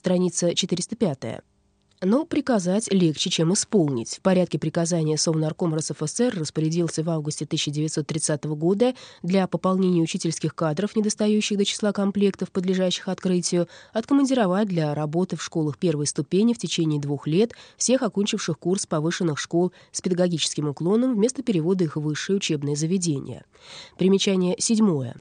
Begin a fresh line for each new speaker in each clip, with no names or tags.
страница 405. Но приказать легче, чем исполнить. В порядке приказания Совнарком РСФСР распорядился в августе 1930 года для пополнения учительских кадров, недостающих до числа комплектов, подлежащих открытию, откомандировать для работы в школах первой ступени в течение двух лет всех окончивших курс повышенных школ с педагогическим уклоном вместо перевода их в высшие учебные заведения. Примечание седьмое.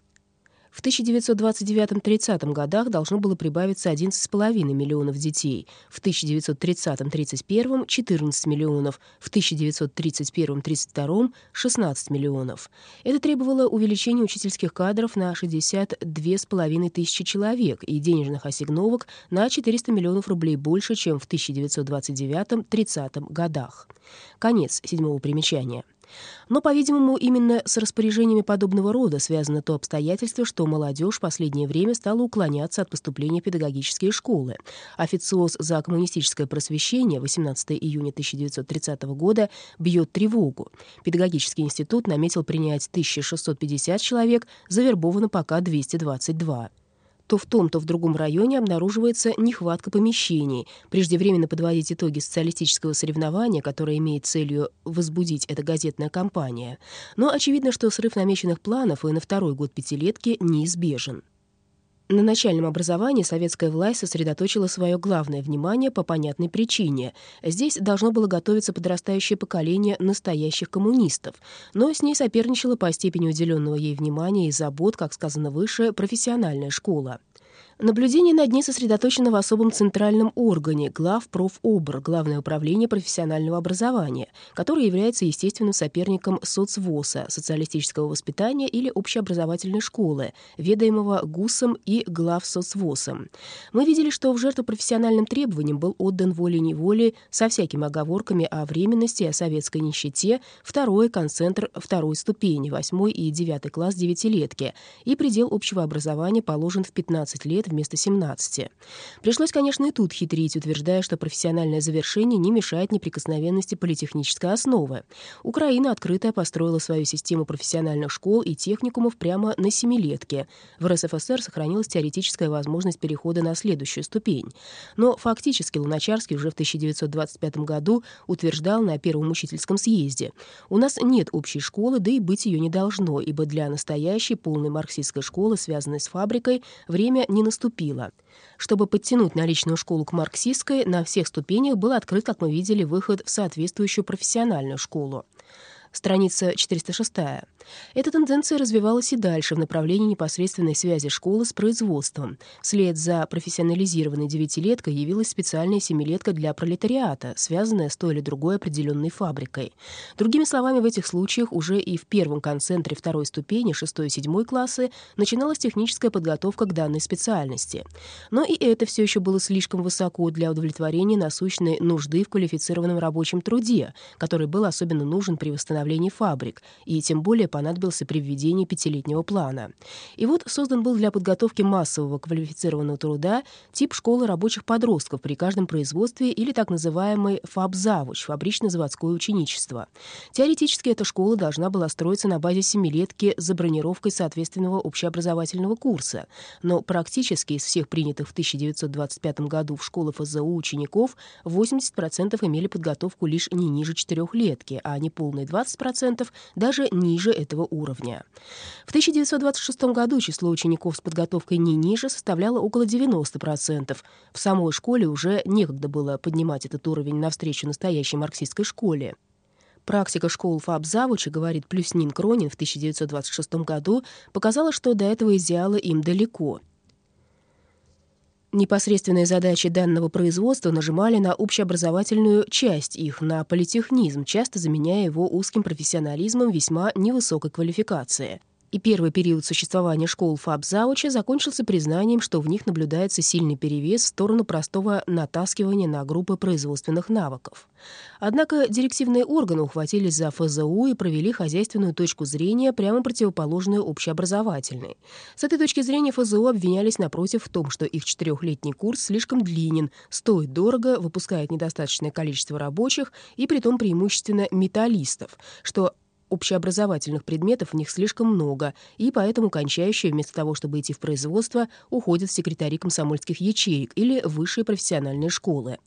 В 1929-30 годах должно было прибавиться 11,5 миллионов детей, в 1930-31 — 14 миллионов, в 1931-32 — 16 миллионов. Это требовало увеличения учительских кадров на 62,5 тысячи человек и денежных ассигновок на 400 миллионов рублей больше, чем в 1929-30 годах. Конец седьмого примечания. Но, по-видимому, именно с распоряжениями подобного рода связано то обстоятельство, что молодежь в последнее время стала уклоняться от поступления в педагогические школы. Официоз за коммунистическое просвещение 18 июня 1930 года бьет тревогу. Педагогический институт наметил принять 1650 человек, завербовано пока 222 то в том, то в другом районе обнаруживается нехватка помещений. Преждевременно подводить итоги социалистического соревнования, которое имеет целью возбудить эта газетная кампания. Но очевидно, что срыв намеченных планов и на второй год пятилетки неизбежен. На начальном образовании советская власть сосредоточила свое главное внимание по понятной причине. Здесь должно было готовиться подрастающее поколение настоящих коммунистов, но с ней соперничала по степени уделенного ей внимания и забот, как сказано выше, профессиональная школа. Наблюдение над ней сосредоточено в особом центральном органе главпрофобр, Главное управление профессионального образования, которое является естественным соперником соцвоса, социалистического воспитания или общеобразовательной школы, ведаемого ГУСом и главсоцвосом. Мы видели, что в жертву профессиональным требованиям был отдан волей-неволей со всякими оговорками о временности о советской нищете второй концентр второй ступени, восьмой и девятый класс девятилетки, и предел общего образования положен в 15 лет вместо 17. Пришлось, конечно, и тут хитрить, утверждая, что профессиональное завершение не мешает неприкосновенности политехнической основы. Украина открыто построила свою систему профессиональных школ и техникумов прямо на семилетке. В РСФСР сохранилась теоретическая возможность перехода на следующую ступень. Но фактически Луначарский уже в 1925 году утверждал на Первом учительском съезде. «У нас нет общей школы, да и быть ее не должно, ибо для настоящей полной марксистской школы, связанной с фабрикой, время не наступило наступила. Чтобы подтянуть наличную школу к марксистской, на всех ступенях был открыт, как мы видели, выход в соответствующую профессиональную школу. Страница 406. Эта тенденция развивалась и дальше в направлении непосредственной связи школы с производством. Вслед за профессионализированной девятилеткой явилась специальная семилетка для пролетариата, связанная с той или другой определенной фабрикой. Другими словами, в этих случаях уже и в первом концентре второй ступени, шестой и седьмой классы, начиналась техническая подготовка к данной специальности. Но и это все еще было слишком высоко для удовлетворения насущной нужды в квалифицированном рабочем труде, который был особенно нужен при восстановлении фабрик, и тем более по понадобился при введении пятилетнего плана. И вот создан был для подготовки массового квалифицированного труда тип школы рабочих подростков при каждом производстве или так называемый ФАБ-завуч, фабрично-заводское ученичество. Теоретически эта школа должна была строиться на базе семилетки за бронировкой соответственного общеобразовательного курса, но практически из всех принятых в 1925 году в школы ФЗУ учеников 80% имели подготовку лишь не ниже четырехлетки, а неполные 20% даже ниже этого уровня. В 1926 году число учеников с подготовкой не ниже составляло около 90%. В самой школе уже некогда было поднимать этот уровень навстречу настоящей марксистской школе. Практика школ Фабзавуча, говорит Плюснин Кронин в 1926 году, показала, что до этого идеала им далеко. Непосредственные задачи данного производства нажимали на общеобразовательную часть их, на политехнизм, часто заменяя его узким профессионализмом весьма невысокой квалификации и первый период существования школ Фабзауча закончился признанием, что в них наблюдается сильный перевес в сторону простого натаскивания на группы производственных навыков. Однако директивные органы ухватились за ФЗУ и провели хозяйственную точку зрения, прямо противоположную общеобразовательной. С этой точки зрения ФЗУ обвинялись, напротив, в том, что их четырехлетний курс слишком длинен, стоит дорого, выпускает недостаточное количество рабочих и притом преимущественно металлистов, что общеобразовательных предметов в них слишком много, и поэтому кончающие, вместо того, чтобы идти в производство, уходят в секретари комсомольских ячеек или высшие профессиональные школы.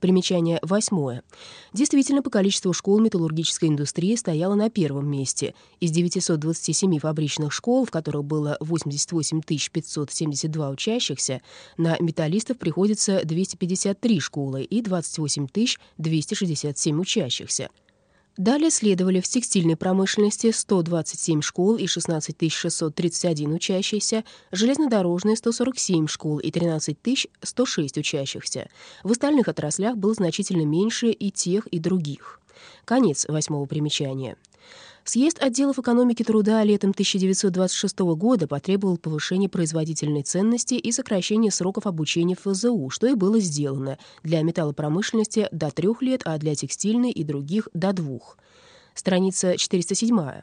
Примечание восьмое. Действительно, по количеству школ металлургической индустрии стояла на первом месте. Из 927 фабричных школ, в которых было 88 572 учащихся, на металлистов приходится 253 школы и 28 267 учащихся. Далее следовали в текстильной промышленности 127 школ и 16 631 учащихся, железнодорожные 147 школ и 13 106 учащихся. В остальных отраслях было значительно меньше и тех, и других. Конец восьмого примечания. Съезд отделов экономики труда летом 1926 года потребовал повышения производительной ценности и сокращения сроков обучения в ФЗУ, что и было сделано для металлопромышленности до трех лет, а для текстильной и других до двух страница 407.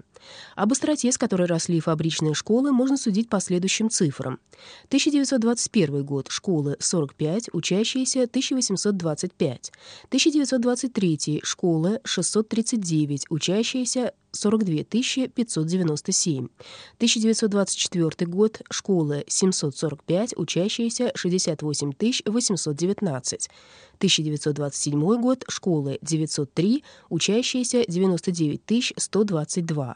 Об остроте, с которой росли фабричные школы, можно судить по следующим цифрам. 1921 год — школы 45, учащиеся 1825. 1923 — школы 639, учащиеся 42 597. 1924 год — школы 745, учащиеся 68 819. 1927 год — школы 903, учащиеся 99 122.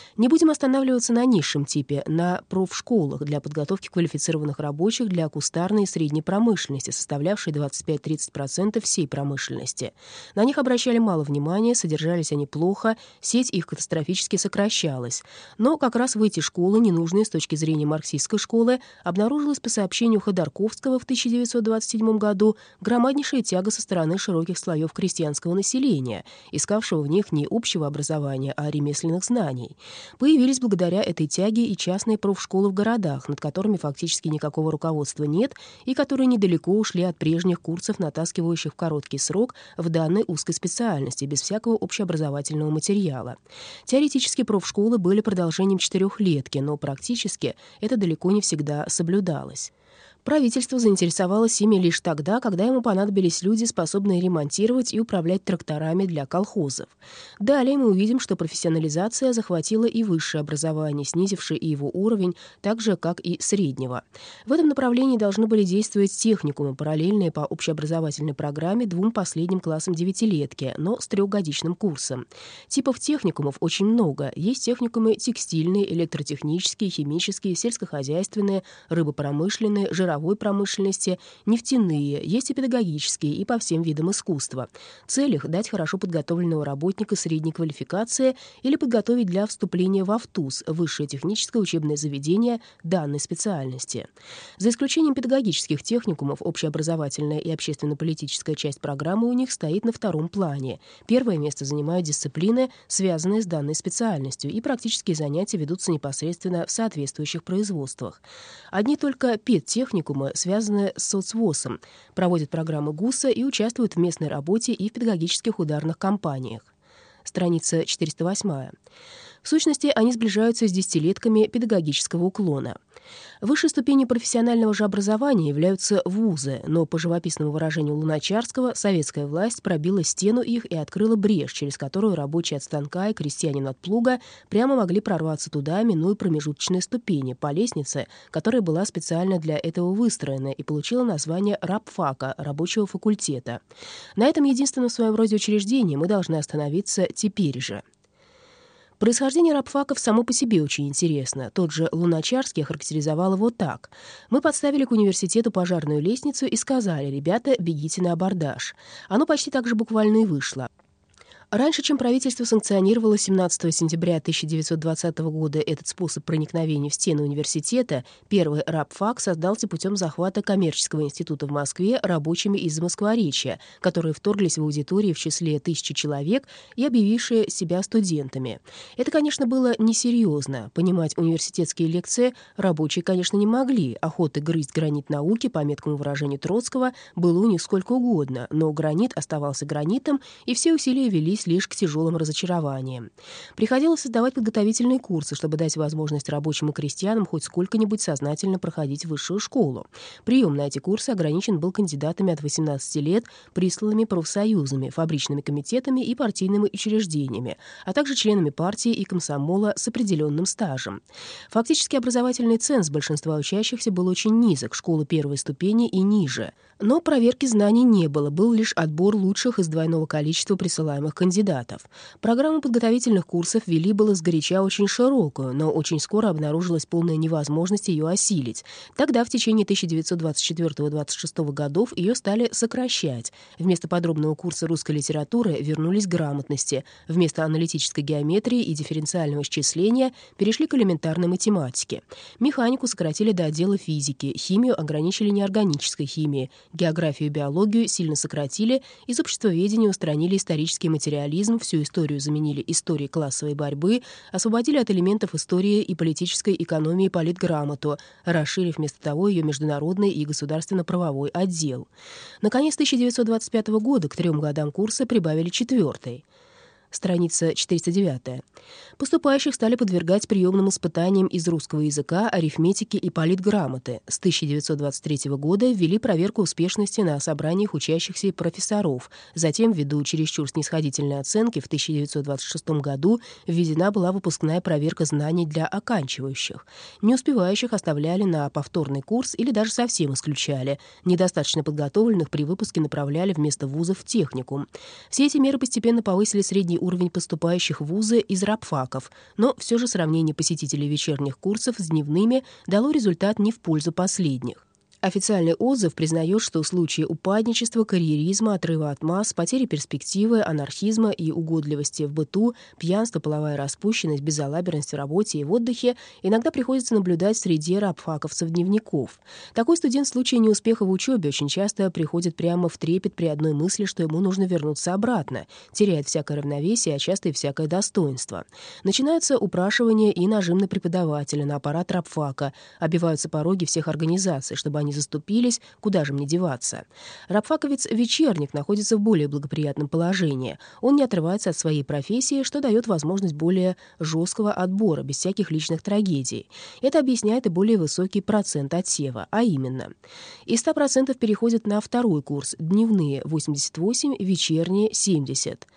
Не будем останавливаться на низшем типе, на профшколах для подготовки квалифицированных рабочих для кустарной и средней промышленности, составлявшей 25-30% всей промышленности. На них обращали мало внимания, содержались они плохо, сеть их катастрофически сокращалась. Но как раз в эти школы, ненужные с точки зрения марксистской школы, обнаружилась по сообщению Ходорковского в 1927 году громаднейшая тяга со стороны широких слоев крестьянского населения, искавшего в них не общего образования, а ремесленных знаний. Появились благодаря этой тяге и частные профшколы в городах, над которыми фактически никакого руководства нет и которые недалеко ушли от прежних курсов, натаскивающих в короткий срок в данной узкой специальности, без всякого общеобразовательного материала. Теоретически профшколы были продолжением четырехлетки, но практически это далеко не всегда соблюдалось. Правительство заинтересовалось ими лишь тогда, когда ему понадобились люди, способные ремонтировать и управлять тракторами для колхозов. Далее мы увидим, что профессионализация захватила и высшее образование, снизившее его уровень, так же, как и среднего. В этом направлении должны были действовать техникумы, параллельные по общеобразовательной программе двум последним классам девятилетки, но с трехгодичным курсом. Типов техникумов очень много. Есть техникумы текстильные, электротехнические, химические, сельскохозяйственные, рыбопромышленные, жировые жировой промышленности, нефтяные, есть и педагогические, и по всем видам искусства. Цель их — дать хорошо подготовленного работника средней квалификации или подготовить для вступления в АФТУЗ, высшее техническое учебное заведение данной специальности. За исключением педагогических техникумов, общеобразовательная и общественно-политическая часть программы у них стоит на втором плане. Первое место занимают дисциплины, связанные с данной специальностью, и практические занятия ведутся непосредственно в соответствующих производствах. Одни только педтехникумы техникумы, связанные с соцвозом, проводят программы ГУСа и участвуют в местной работе и в педагогических ударных кампаниях. Страница 408. В сущности, они сближаются с десятилетками педагогического уклона. Высшей ступенью профессионального же образования являются вузы, но по живописному выражению Луначарского советская власть пробила стену их и открыла брешь, через которую рабочие от станка и крестьянин от плуга прямо могли прорваться туда, минуя промежуточные ступени по лестнице, которая была специально для этого выстроена и получила название рабфака, рабочего факультета. На этом единственном в своем роде учреждении мы должны остановиться теперь же. Происхождение рабфаков само по себе очень интересно. Тот же Луначарский охарактеризовал его так. «Мы подставили к университету пожарную лестницу и сказали, ребята, бегите на абордаж». Оно почти так же буквально и вышло. Раньше, чем правительство санкционировало 17 сентября 1920 года этот способ проникновения в стены университета, первый рабфак создался путем захвата коммерческого института в Москве рабочими из Москворечья, которые вторглись в аудитории в числе тысячи человек и объявившие себя студентами. Это, конечно, было несерьезно. Понимать университетские лекции рабочие, конечно, не могли. Охоты грызть гранит науки, по меткому выражению Троцкого, было у них сколько угодно, но гранит оставался гранитом, и все усилия велись свелись лишь к тяжелым разочарованиям. Приходилось создавать подготовительные курсы, чтобы дать возможность рабочим и крестьянам хоть сколько-нибудь сознательно проходить высшую школу. Прием на эти курсы ограничен был кандидатами от 18 лет, присланными профсоюзами, фабричными комитетами и партийными учреждениями, а также членами партии и комсомола с определенным стажем. Фактически образовательный ценз большинства учащихся был очень низок, школы первой ступени и ниже. Но проверки знаний не было, был лишь отбор лучших из двойного количества присылаемых кандидатов. Программу подготовительных курсов вели было сгоряча очень широкую, но очень скоро обнаружилась полная невозможность ее осилить. Тогда, в течение 1924-26 годов, ее стали сокращать. Вместо подробного курса русской литературы вернулись грамотности. Вместо аналитической геометрии и дифференциального исчисления перешли к элементарной математике. Механику сократили до отдела физики, химию ограничили неорганической химией, географию и биологию сильно сократили, из обществоведения устранили исторический материализм, всю историю заменили историей классовой борьбы, освободили от элементов истории и политической экономии политграмоту, расширив вместо того ее международный и государственно-правовой отдел. Наконец, 1925 года к трем годам курса прибавили четвертый страница 409. Поступающих стали подвергать приемным испытаниям из русского языка, арифметики и политграмоты. С 1923 года ввели проверку успешности на собраниях учащихся и профессоров. Затем, ввиду чересчур снисходительной оценки, в 1926 году введена была выпускная проверка знаний для оканчивающих. Не успевающих оставляли на повторный курс или даже совсем исключали. Недостаточно подготовленных при выпуске направляли вместо вузов в техникум. Все эти меры постепенно повысили средний уровень поступающих в вузы из рабфаков, но все же сравнение посетителей вечерних курсов с дневными дало результат не в пользу последних. Официальный отзыв признает, что случаи упадничества, карьеризма, отрыва от масс, потери перспективы, анархизма и угодливости в быту, пьянство, половая распущенность, безалаберность в работе и в отдыхе иногда приходится наблюдать среди рабфаковцев-дневников. Такой студент в случае неуспеха в учебе очень часто приходит прямо в трепет при одной мысли, что ему нужно вернуться обратно, теряет всякое равновесие, а часто и всякое достоинство. Начинаются упрашивания и нажим на преподавателя, на аппарат рабфака, обиваются пороги всех организаций, чтобы они не заступились, куда же мне деваться? Рабфаковец-вечерник находится в более благоприятном положении. Он не отрывается от своей профессии, что дает возможность более жесткого отбора, без всяких личных трагедий. Это объясняет и более высокий процент отсева, а именно. Из 100% переходят на второй курс, дневные 88, вечерние 70.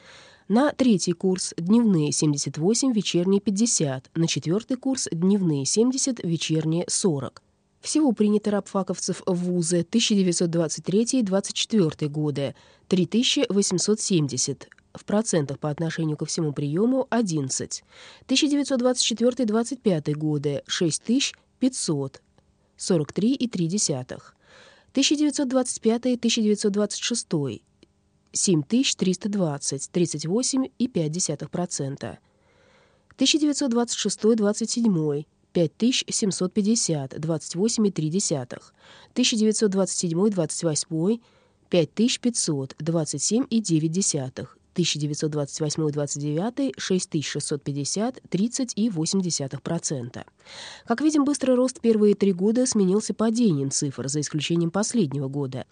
На третий курс дневные 78, вечерние 50. На четвертый курс дневные 70, вечерние 40. Всего принято рабфаковцев в вузы 1923-24 годы 3870, в процентах по отношению ко всему приему 11. 1924-25 годы 6500, 43,3. 1925-1926 7320, 38,5%. 1926-27 5750, 28,3. 1927-28, 5500, 27,9. 1928-29 6650 30,8%. Как видим, быстрый рост первые три года сменился падением цифр, за исключением последнего года.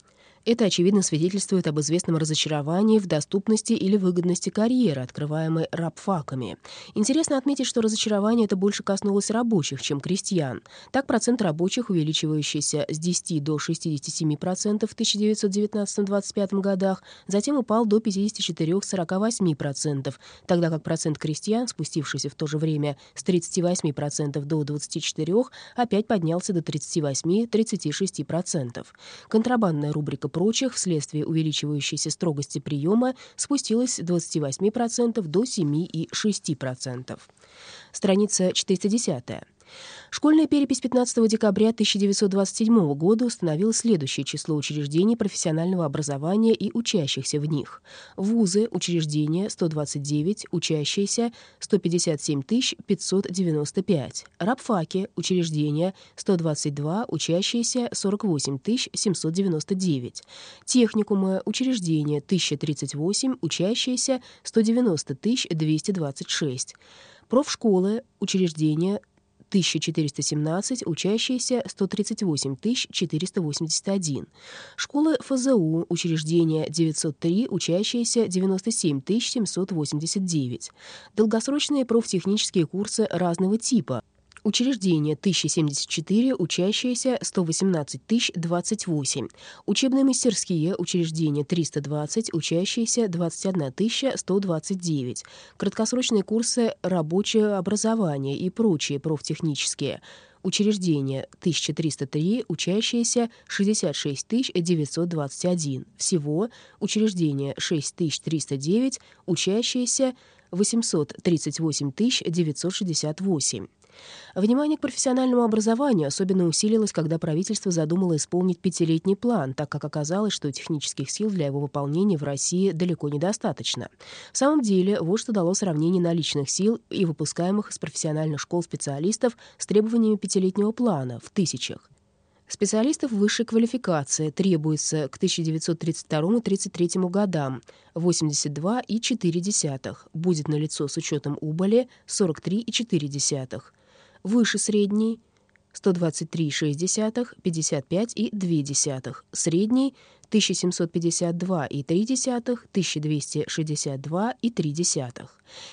Это, очевидно, свидетельствует об известном разочаровании в доступности или выгодности карьеры, открываемой рабфаками. Интересно отметить, что разочарование это больше коснулось рабочих, чем крестьян. Так, процент рабочих, увеличивающийся с 10 до 67% в 1919-25 годах, затем упал до 54-48%, тогда как процент крестьян, спустившийся в то же время с 38% до 24%, опять поднялся до 38-36%. Контрабандная рубрика прочих вследствие увеличивающейся строгости приема спустилась с 28% до 7,6%. Страница 410. Школьная перепись 15 декабря 1927 года установила следующее число учреждений профессионального образования и учащихся в них. Вузы, учреждения 129, учащиеся 157 595. Рабфаки, учреждения 122, учащиеся 48 799. Техникумы, учреждения 1038, учащиеся 190 226. Профшколы, учреждения 1417, учащиеся 138 481. Школы ФЗУ, учреждения 903, учащиеся 97 789. Долгосрочные профтехнические курсы разного типа, Учреждения 1074, учащиеся 118 028. Учебные мастерские учреждения 320, учащиеся 21 129. Краткосрочные курсы рабочее образование и прочие профтехнические учреждения 1303, учащиеся 66 921. Всего учреждения 6309, учащиеся 838 968. Внимание к профессиональному образованию особенно усилилось, когда правительство задумало исполнить пятилетний план, так как оказалось, что технических сил для его выполнения в России далеко недостаточно. В самом деле, вот что дало сравнение наличных сил и выпускаемых из профессиональных школ специалистов с требованиями пятилетнего плана в тысячах. Специалистов высшей квалификации требуется к 1932-33 годам 82,4, будет налицо с учетом убыли 43,4 выше средней 123,6, 55,2, средний 1752,3, 1262,3.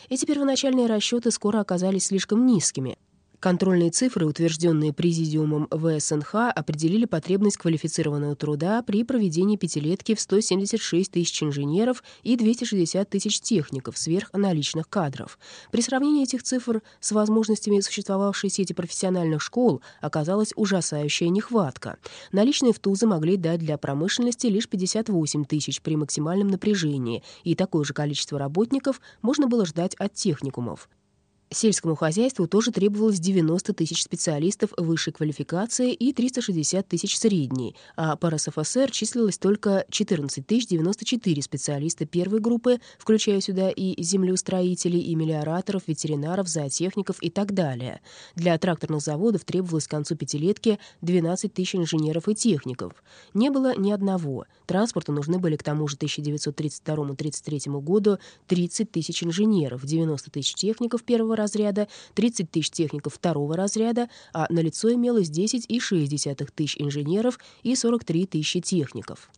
Эти первоначальные расчеты скоро оказались слишком низкими. Контрольные цифры, утвержденные Президиумом ВСНХ, определили потребность квалифицированного труда при проведении пятилетки в 176 тысяч инженеров и 260 тысяч техников сверхналичных кадров. При сравнении этих цифр с возможностями существовавшей сети профессиональных школ оказалась ужасающая нехватка. Наличные в ТУЗы могли дать для промышленности лишь 58 тысяч при максимальном напряжении, и такое же количество работников можно было ждать от техникумов. Сельскому хозяйству тоже требовалось 90 тысяч специалистов высшей квалификации и 360 тысяч средней, а по РСФСР числилось только 14 тысяч 94 специалиста первой группы, включая сюда и землеустроителей, и мелиораторов, ветеринаров, зоотехников и так далее. Для тракторных заводов требовалось к концу пятилетки 12 тысяч инженеров и техников. Не было ни одного. Транспорту нужны были к тому же 1932-1933 году 30 тысяч инженеров, 90 тысяч техников первого разряда, 30 тысяч техников второго разряда, а на лицо имелось 10,6 тысяч инженеров и 43 тысячи техников.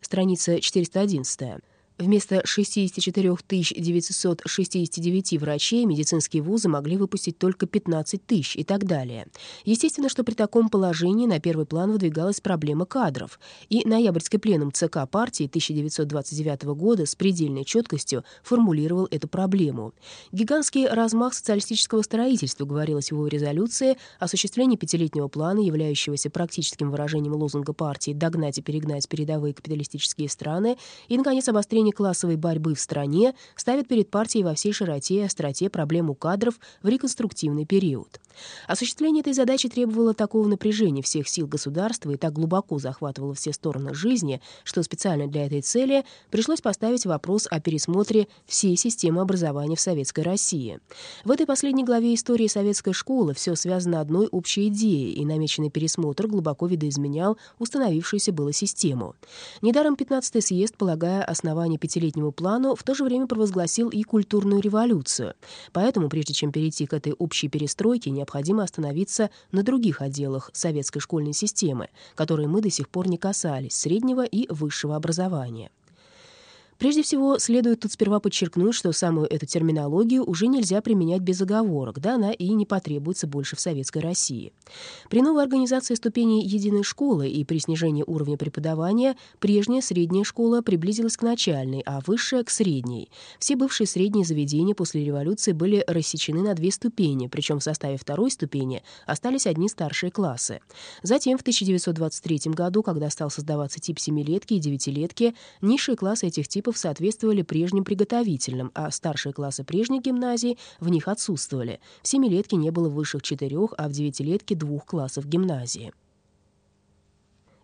Страница 411. Вместо 64 969 врачей медицинские вузы могли выпустить только 15 тысяч и так далее. Естественно, что при таком положении на первый план выдвигалась проблема кадров, и ноябрьский пленум ЦК партии 1929 года с предельной четкостью формулировал эту проблему. Гигантский размах социалистического строительства, говорилось в его резолюции, осуществление пятилетнего плана, являющегося практическим выражением лозунга партии «догнать и перегнать передовые капиталистические страны», и, наконец, обострение решение классовой борьбы в стране ставит перед партией во всей широте и остроте проблему кадров в реконструктивный период. Осуществление этой задачи требовало такого напряжения всех сил государства и так глубоко захватывало все стороны жизни, что специально для этой цели пришлось поставить вопрос о пересмотре всей системы образования в Советской России. В этой последней главе истории советской школы все связано одной общей идеей, и намеченный пересмотр глубоко видоизменял установившуюся было систему. Недаром 15-й съезд, полагая основание пятилетнему плану, в то же время провозгласил и культурную революцию. Поэтому, прежде чем перейти к этой общей перестройке, необходимо остановиться на других отделах советской школьной системы, которые мы до сих пор не касались, среднего и высшего образования. Прежде всего, следует тут сперва подчеркнуть, что самую эту терминологию уже нельзя применять без оговорок, да она и не потребуется больше в Советской России. При новой организации ступеней единой школы и при снижении уровня преподавания прежняя средняя школа приблизилась к начальной, а высшая — к средней. Все бывшие средние заведения после революции были рассечены на две ступени, причем в составе второй ступени остались одни старшие классы. Затем, в 1923 году, когда стал создаваться тип семилетки и девятилетки, низшие классы этих типов типов соответствовали прежним приготовительным, а старшие классы прежних гимназий в них отсутствовали. В семилетке не было высших четырех, а в девятилетке двух классов гимназии.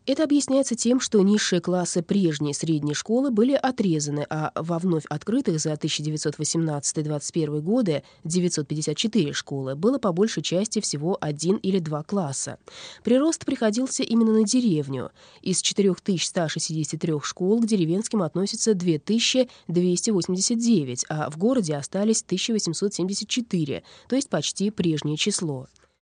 Это объясняется тем, что низшие классы прежней средней школы были отрезаны, а во вновь открытых за 1918-21 годы 954 школы было по большей части всего один или два класса. Прирост приходился именно на деревню. Из 4163 школ к деревенским относятся 2289, а в городе остались 1874, то есть почти прежнее число.